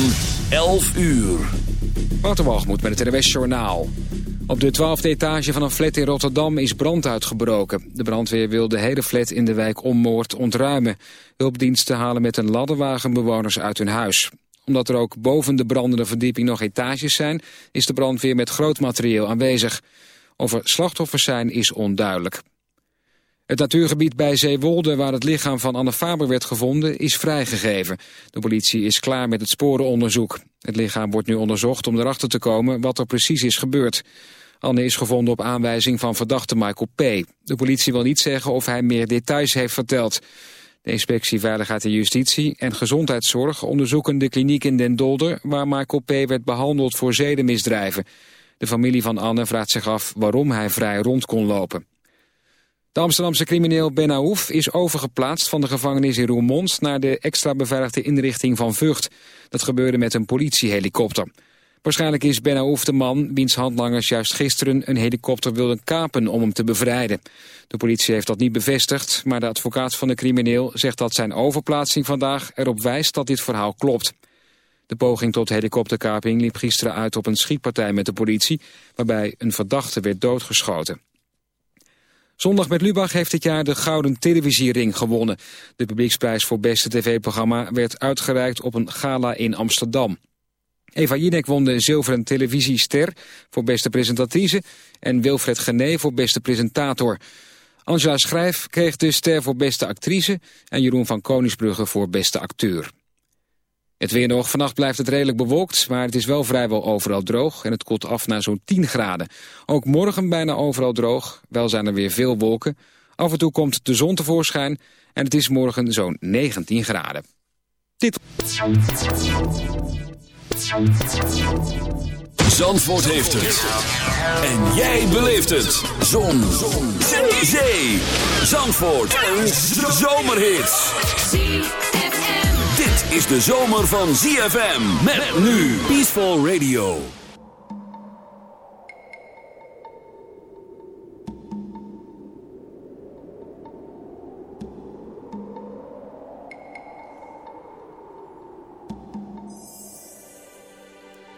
van 11 uur. Waterwalgemoed met het NWS Journaal. Op de twaalfde etage van een flat in Rotterdam is brand uitgebroken. De brandweer wil de hele flat in de wijk Ommoord ontruimen. Hulpdiensten halen met een ladderwagen bewoners uit hun huis. Omdat er ook boven de brandende verdieping nog etages zijn... is de brandweer met groot materieel aanwezig. Of er slachtoffers zijn is onduidelijk. Het natuurgebied bij Zeewolde, waar het lichaam van Anne Faber werd gevonden, is vrijgegeven. De politie is klaar met het sporenonderzoek. Het lichaam wordt nu onderzocht om erachter te komen wat er precies is gebeurd. Anne is gevonden op aanwijzing van verdachte Michael P. De politie wil niet zeggen of hij meer details heeft verteld. De inspectie Veiligheid en Justitie en Gezondheidszorg onderzoeken de kliniek in Den Dolder... waar Michael P. werd behandeld voor zedenmisdrijven. De familie van Anne vraagt zich af waarom hij vrij rond kon lopen. De Amsterdamse crimineel Ben Aouf is overgeplaatst van de gevangenis in Roermond naar de extra beveiligde inrichting van Vught. Dat gebeurde met een politiehelikopter. Waarschijnlijk is Ben Aouf de man wiens handlangers juist gisteren een helikopter wilden kapen om hem te bevrijden. De politie heeft dat niet bevestigd, maar de advocaat van de crimineel zegt dat zijn overplaatsing vandaag erop wijst dat dit verhaal klopt. De poging tot helikopterkaping liep gisteren uit op een schietpartij met de politie, waarbij een verdachte werd doodgeschoten. Zondag met Lubach heeft dit jaar de Gouden Televisiering gewonnen. De publieksprijs voor beste tv-programma werd uitgereikt op een gala in Amsterdam. Eva Jinek won de zilveren televisiester voor beste presentatrice... en Wilfred Gené voor beste presentator. Angela Schrijf kreeg de ster voor beste actrice... en Jeroen van Koningsbrugge voor beste acteur. Het weer nog. Vannacht blijft het redelijk bewolkt, maar het is wel vrijwel overal droog en het koelt af naar zo'n 10 graden. Ook morgen bijna overal droog, wel zijn er weer veel wolken. Af en toe komt de zon tevoorschijn en het is morgen zo'n 19 graden. Dit... Zandvoort heeft het. En jij beleeft het. Zon. zon. Zee. Zandvoort. Een zomerhit dit is de zomer van ZFM. Met nu Peaceful Radio.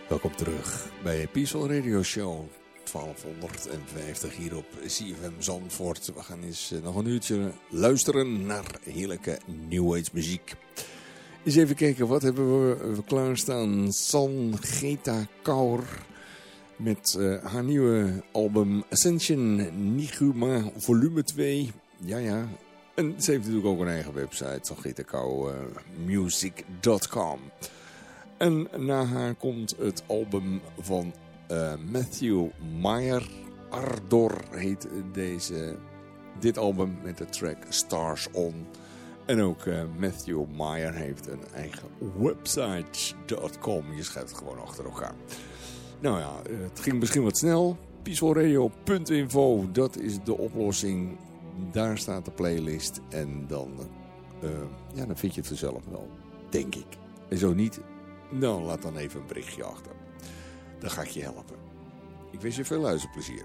Welkom terug bij Peaceful Radio Show 1250 hier op CFM Zandvoort. We gaan eens eh, nog een uurtje luisteren naar heerlijke New Age muziek. Eens even kijken, wat hebben we klaarstaan? Geta Kaur met uh, haar nieuwe album Ascension Niguma volume 2. Ja, ja. En ze heeft natuurlijk ook een eigen website, sangetakauumusic.com. En na haar komt het album van uh, Matthew Meyer. Ardor heet deze, dit album met de track Stars On. En ook uh, Matthew Meyer heeft een eigen website.com. Je schrijft het gewoon achter elkaar. Nou ja, het ging misschien wat snel. Peacefulradio.info, dat is de oplossing. Daar staat de playlist. En dan, uh, ja, dan vind je het vanzelf wel, denk ik. En zo niet, dan laat dan even een berichtje achter. Dan ga ik je helpen. Ik wens je veel luisterplezier.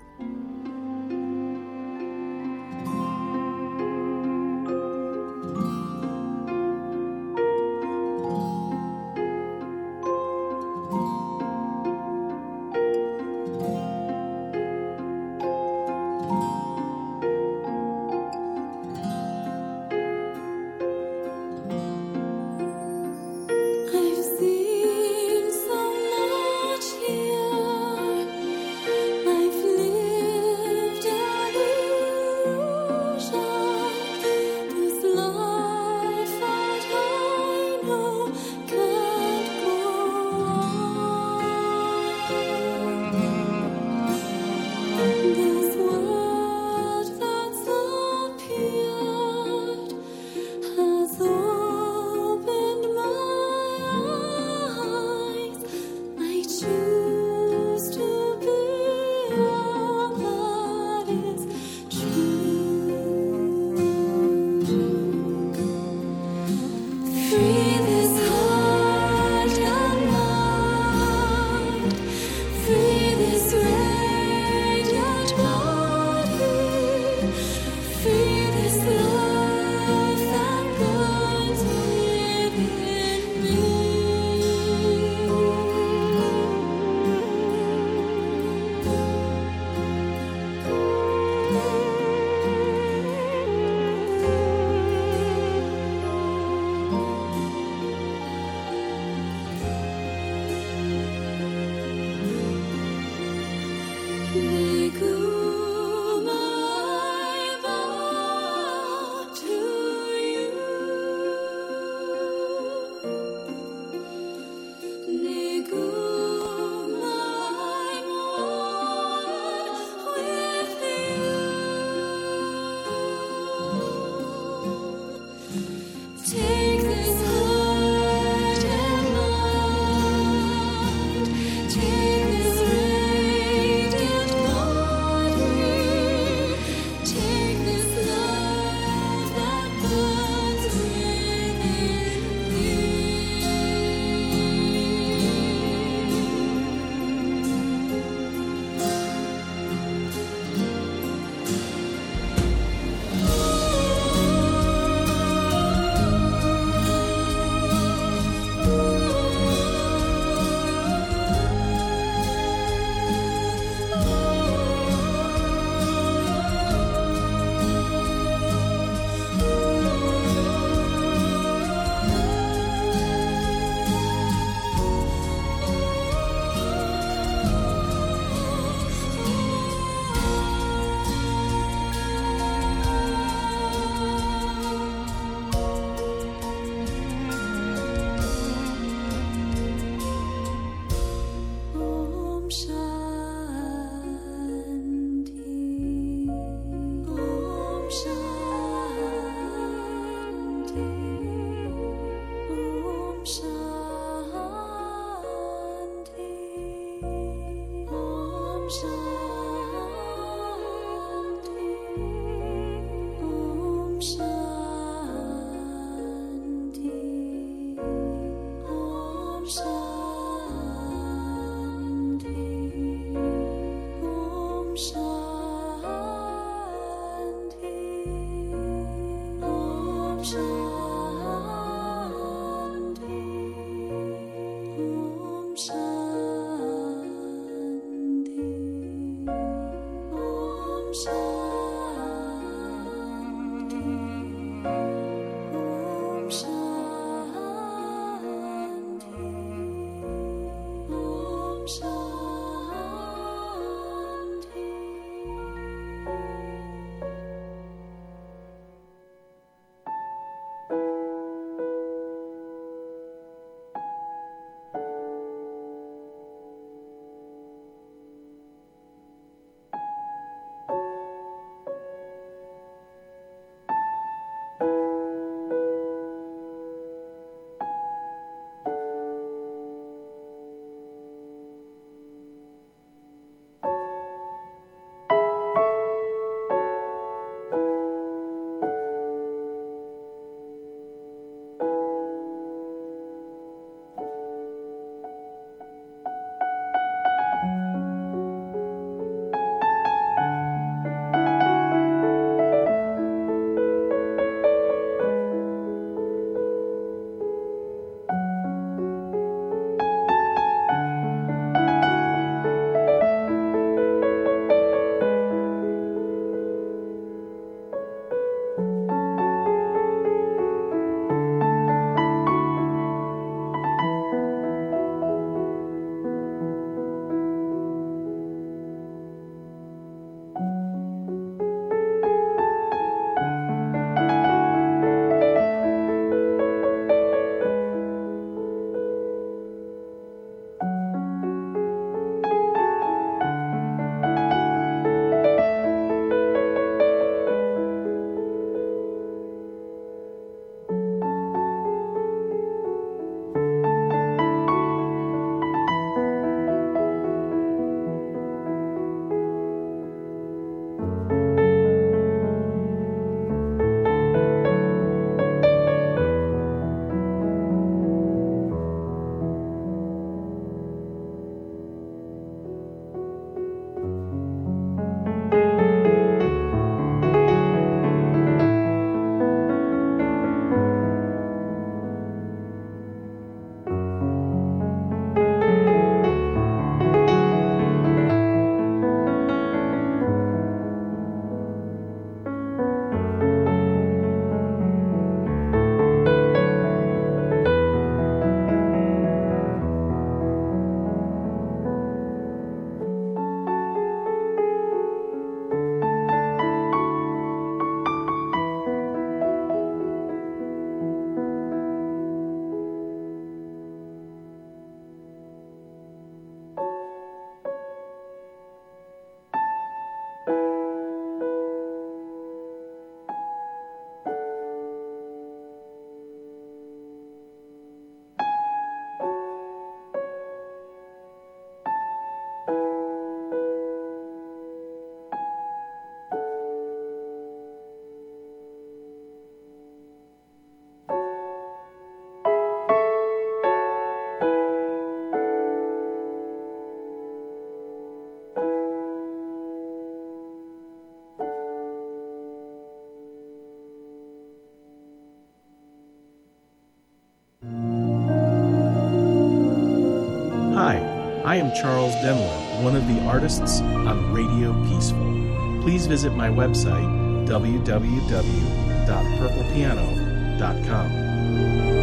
I am Charles Demler, one of the artists on Radio Peaceful. Please visit my website, www.purplepiano.com.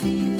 feel